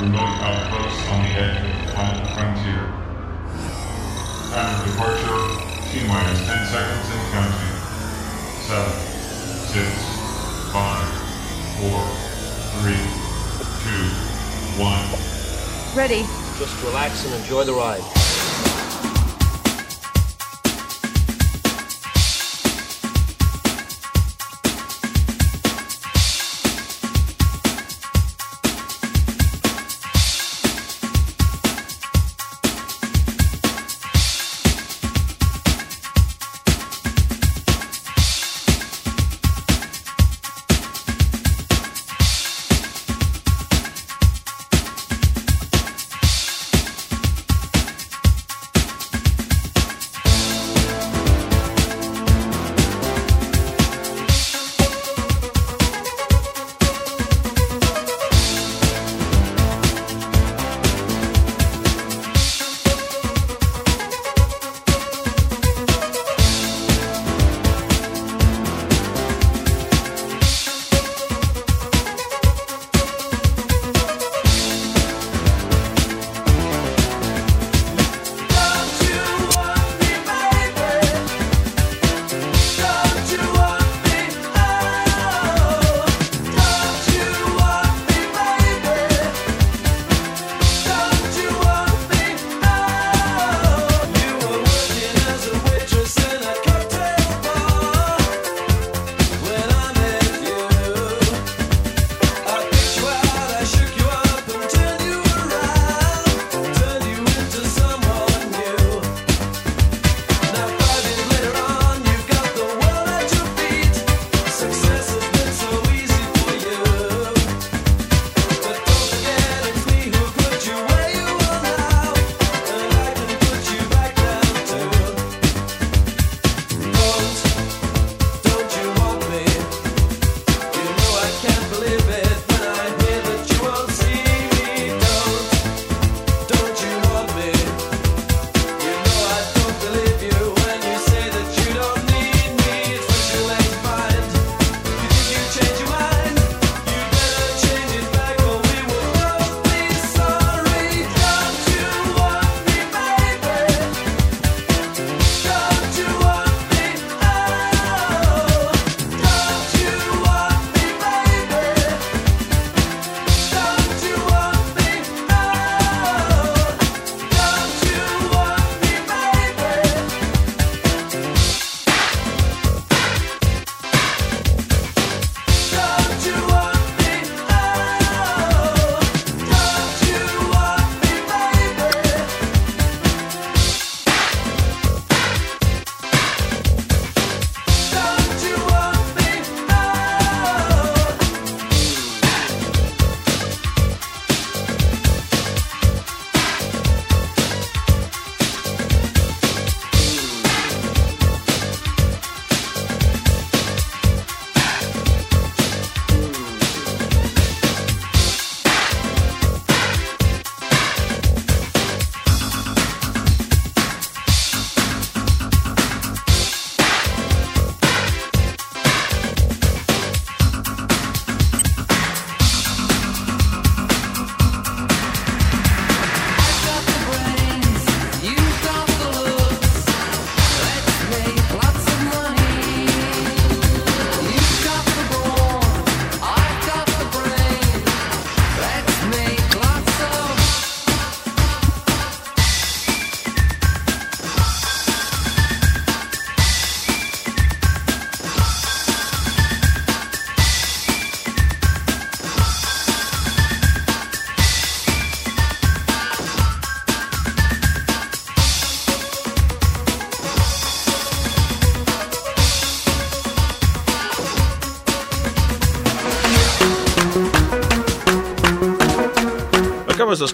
remote outpost on the edge of the final frontier. Time of departure, T minus 10 seconds and counting. 7, 6, 5, 4, 3, 2, 1. Ready. Just relax and enjoy the ride.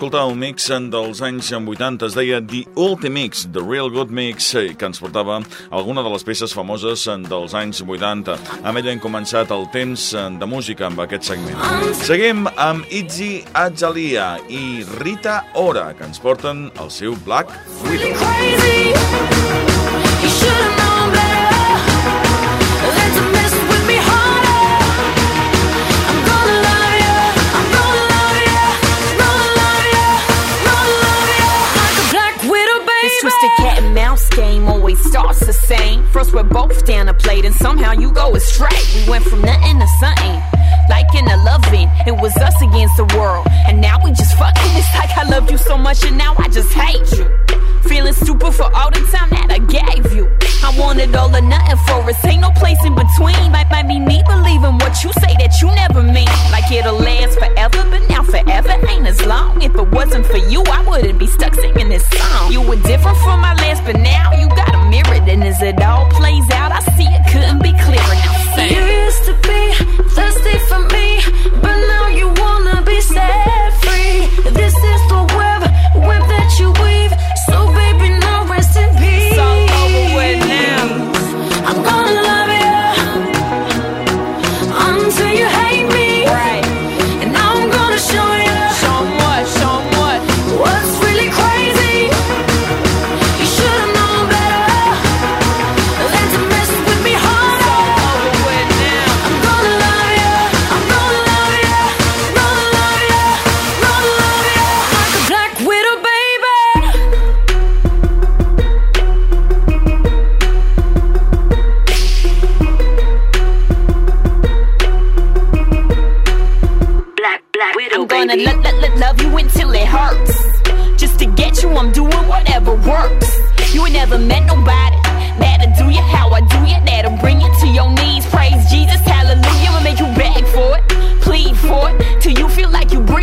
Acabes d'escoltar un mix dels anys 80, es deia The Ultimate Mix, The Real Good Mix, eh, que ens portava alguna de les peces famoses dels anys 80. Amb ella hem començat el temps de música amb aquest segment. Seguim amb Itzi Azalia i Rita Ora, que ens porten el seu Black Widow. crazy. always starts the same. First, we're both down a plate, and somehow you go astray. We went from nothing to something, like in a loving. It was us against the world, and now we just fucking. It's like I love you so much, and now I just hate you. Feeling stupid for all the time that I gave you. I wanted all or nothing for us, ain't no place in between. Might, might be me believing what you say that you never mean. Like it'll last forever, but now forever ain't as long. If it wasn't for you, I wouldn't be stuck singing this song. You were different from my last, but now you got a mirror. And as it all plays out, I see it couldn't be clearer. Now You used to be thirsty for me,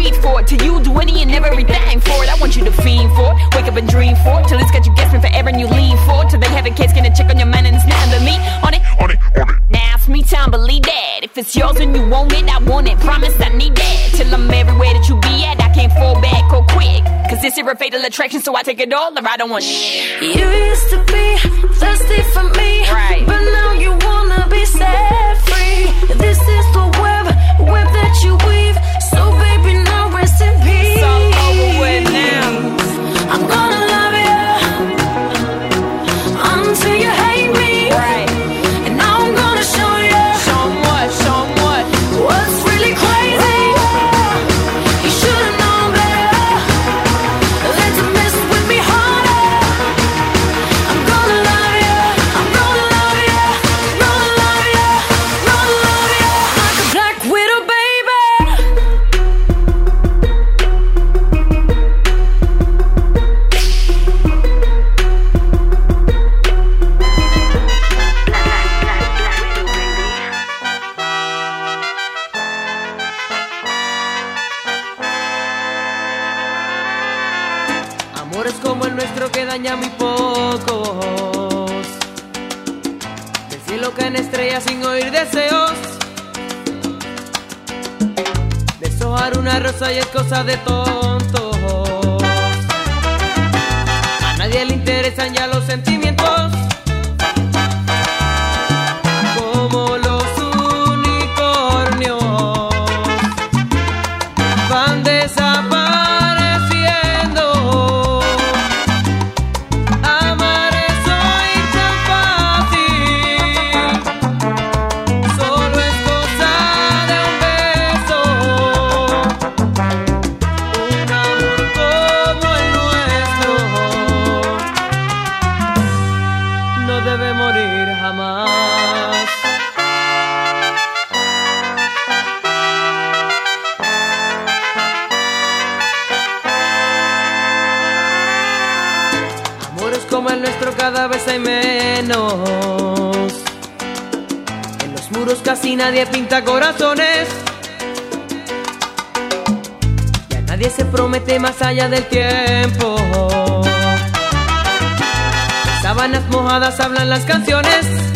feel breathe for it. Till you do any and everything for it. I want you to fiend for it, wake up and dream for it, till it's got you guessing forever and you lean for it. Till they have a case, gonna check on your mind and it's nothing but me on it. On it, on it. Now it's me time, believe that. If it's yours and you want it, I want it. Promise I need that. Till I'm everywhere that you be at, I can't fall back or quick. Cause this is a fatal attraction, so I take it all or I don't want shit. You used to be thirsty for me, Right. but now you wanna be set free. This is nadie pinta corazones. Ya nadie se promete más allá del tiempo. Sábanas mojadas hablan las canciones.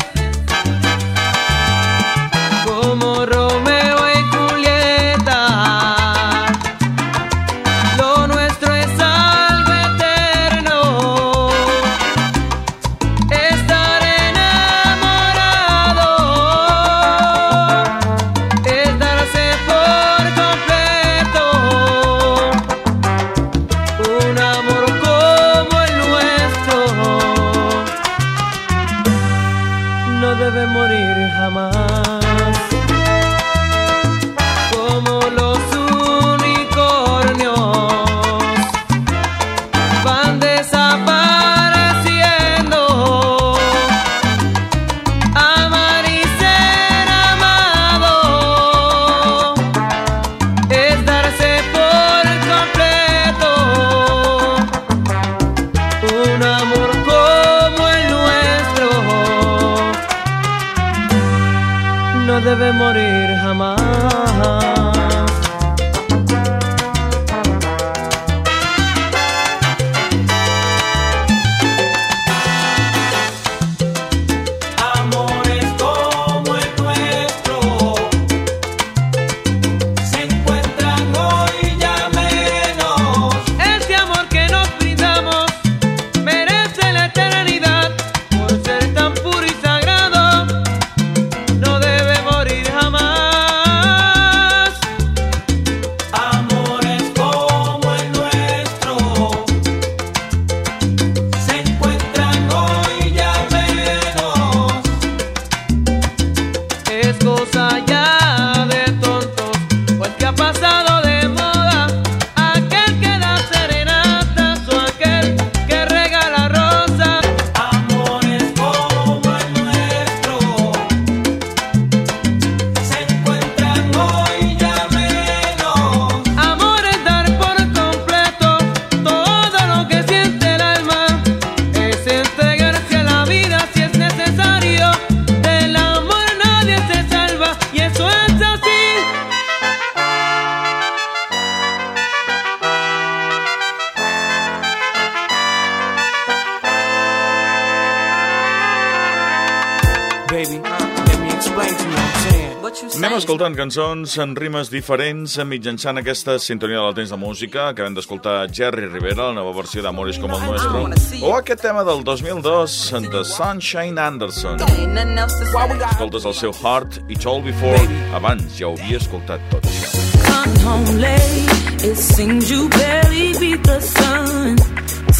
escoltant cançons en rimes diferents eh, mitjançant aquesta sintonia del temps de música. Acabem d'escoltar Jerry Rivera, la nova versió d'Amoris com el nostre o aquest tema del 2002 de Sunshine Anderson. Escoltes el seu Heart, It's All Before, abans ja ho havia escoltat tot això. Come home late, it seems you barely beat the sun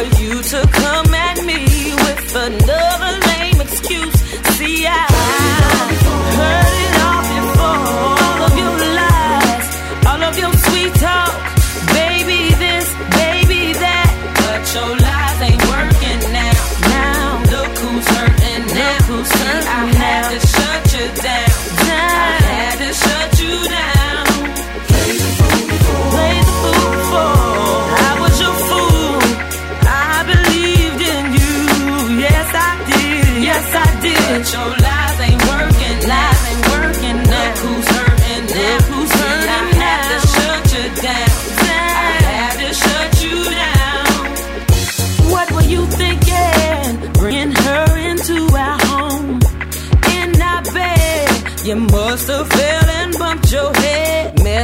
for you to come at me with another.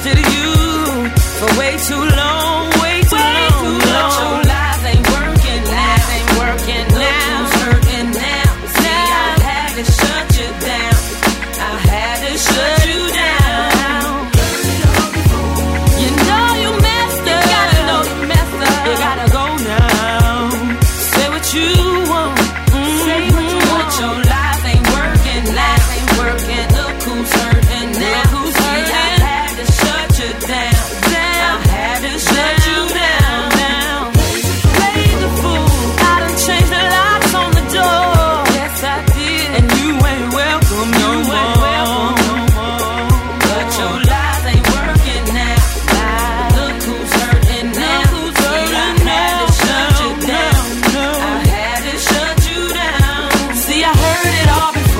stood you for way too long.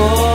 for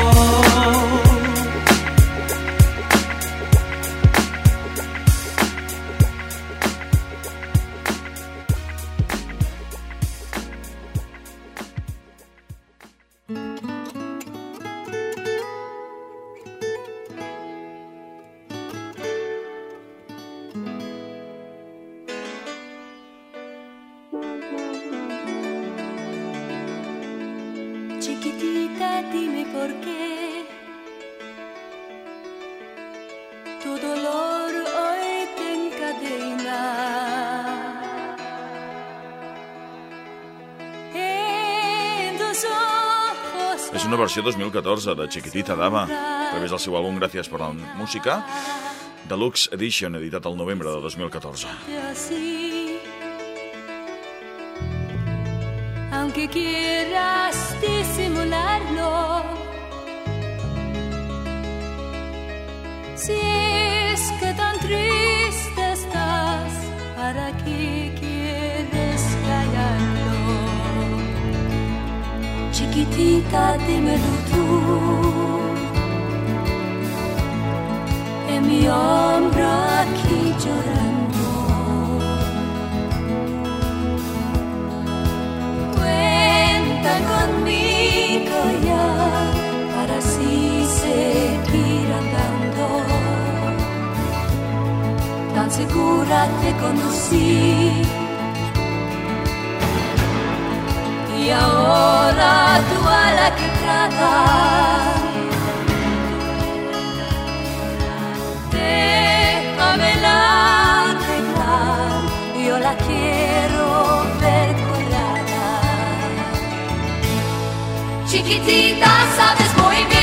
versió 2014 de Chiquitita Dama, a través del seu àlbum Gràcies per la música, Deluxe Edition, editat al novembre de 2014. Aunque quieras disimularlo Siempre chiquitita, dímelo tú. En mi hombro aquí llorando. Cuenta conmigo ya para así seguir andando. Tan segura te conocí y ahora tu ala que trata. Déjame la arreglar, yo la quiero ver colada. Chiquitita, sabes muy bien.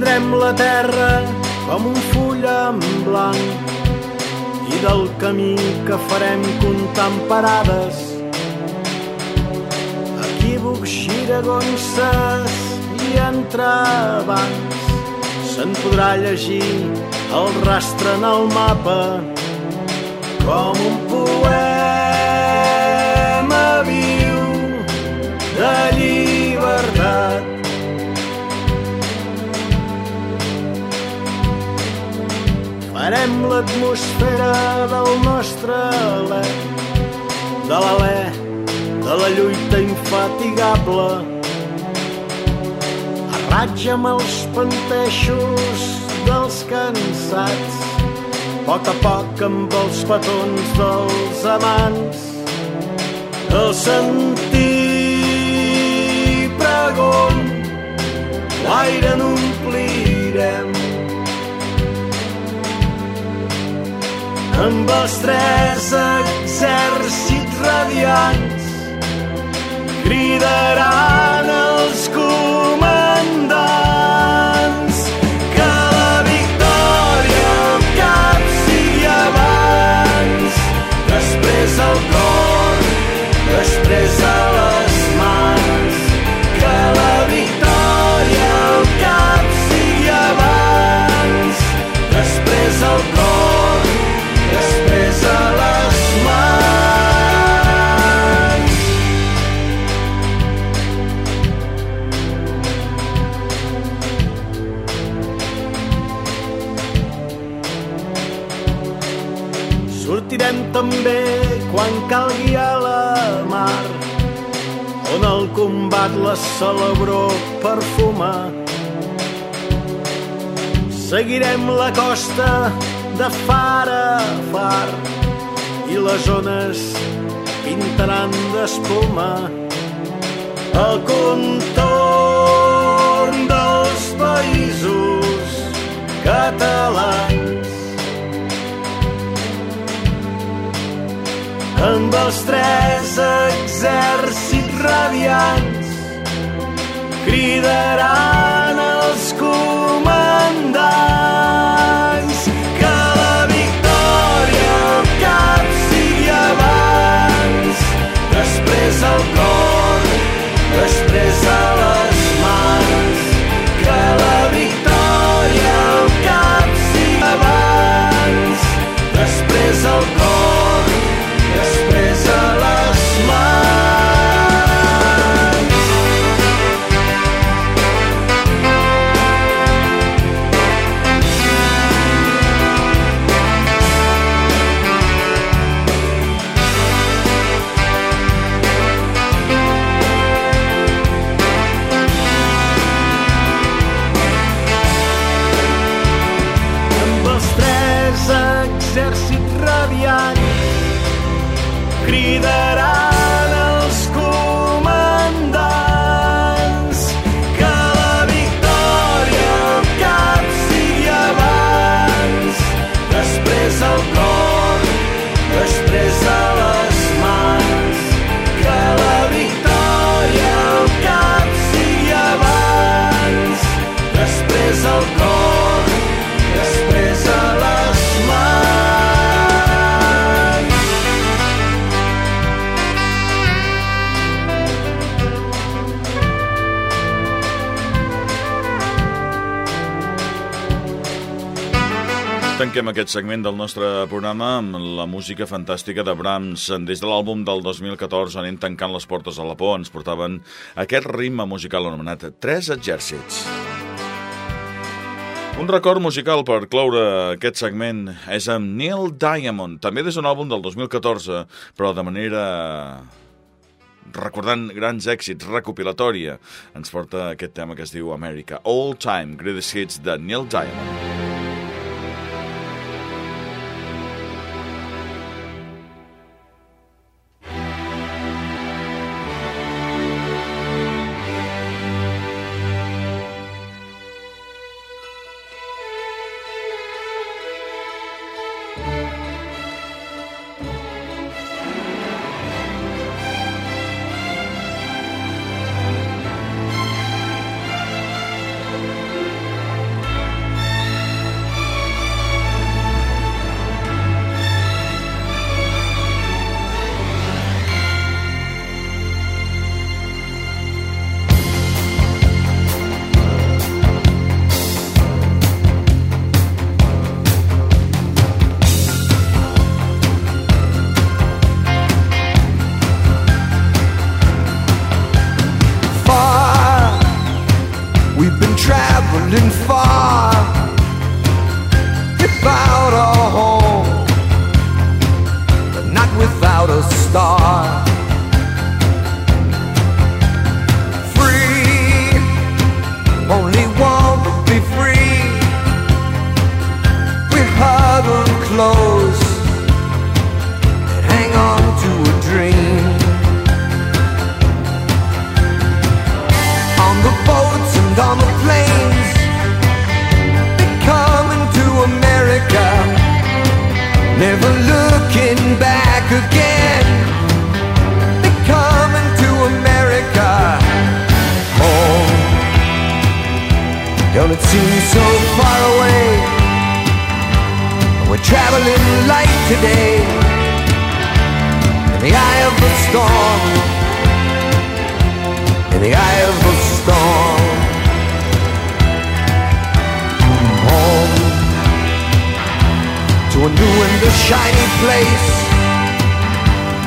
Prendrem la terra com un full en blanc. I del camí que farem comptant parades equívocs, giragonses i entrebancs se'n podrà llegir el rastre en el mapa com un poema l'atmosfera del nostre alè, de l'alè, de la lluita infatigable. A ratja amb els panteixos dels cansats, a poc a poc amb els petons dels amants, el sentir pregon, l'aire n'omplirem amb els tres exèrcits radiants cridaran els Sortirem també quan calgui a la mar on el combat la celebró perfuma. Seguirem la costa de far a far i les ones pintaran d'espuma el contorn dels països catalans amb els tres exèrcits radiants cridaran els comandants. Que la victòria al cap sigui abans. Després el cor després a les aquest segment del nostre programa amb la música fantàstica de Brahms. Des de l'àlbum del 2014, anem tancant les portes a la por, ens portaven aquest ritme musical anomenat Tres Exèrcits. Un record musical per cloure aquest segment és amb Neil Diamond, també des d'un àlbum del 2014, però de manera recordant grans èxits, recopilatòria, ens porta aquest tema que es diu America. All Time Greatest Hits de Neil Diamond.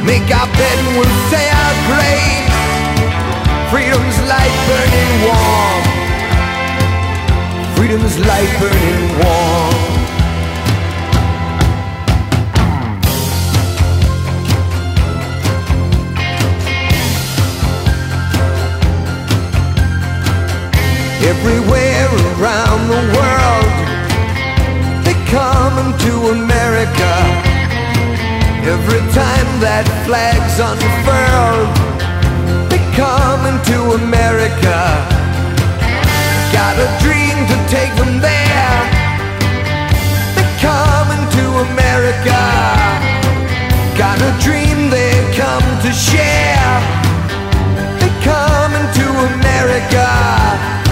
Make our bed and we'll say our grave. Freedom's light burning warm. Freedom's light burning warm. Everywhere around the world, they come into America Every time that flag's unfurled They come into America. Got a dream to take them there. They come into America. Got a dream they come to share. They come into to America.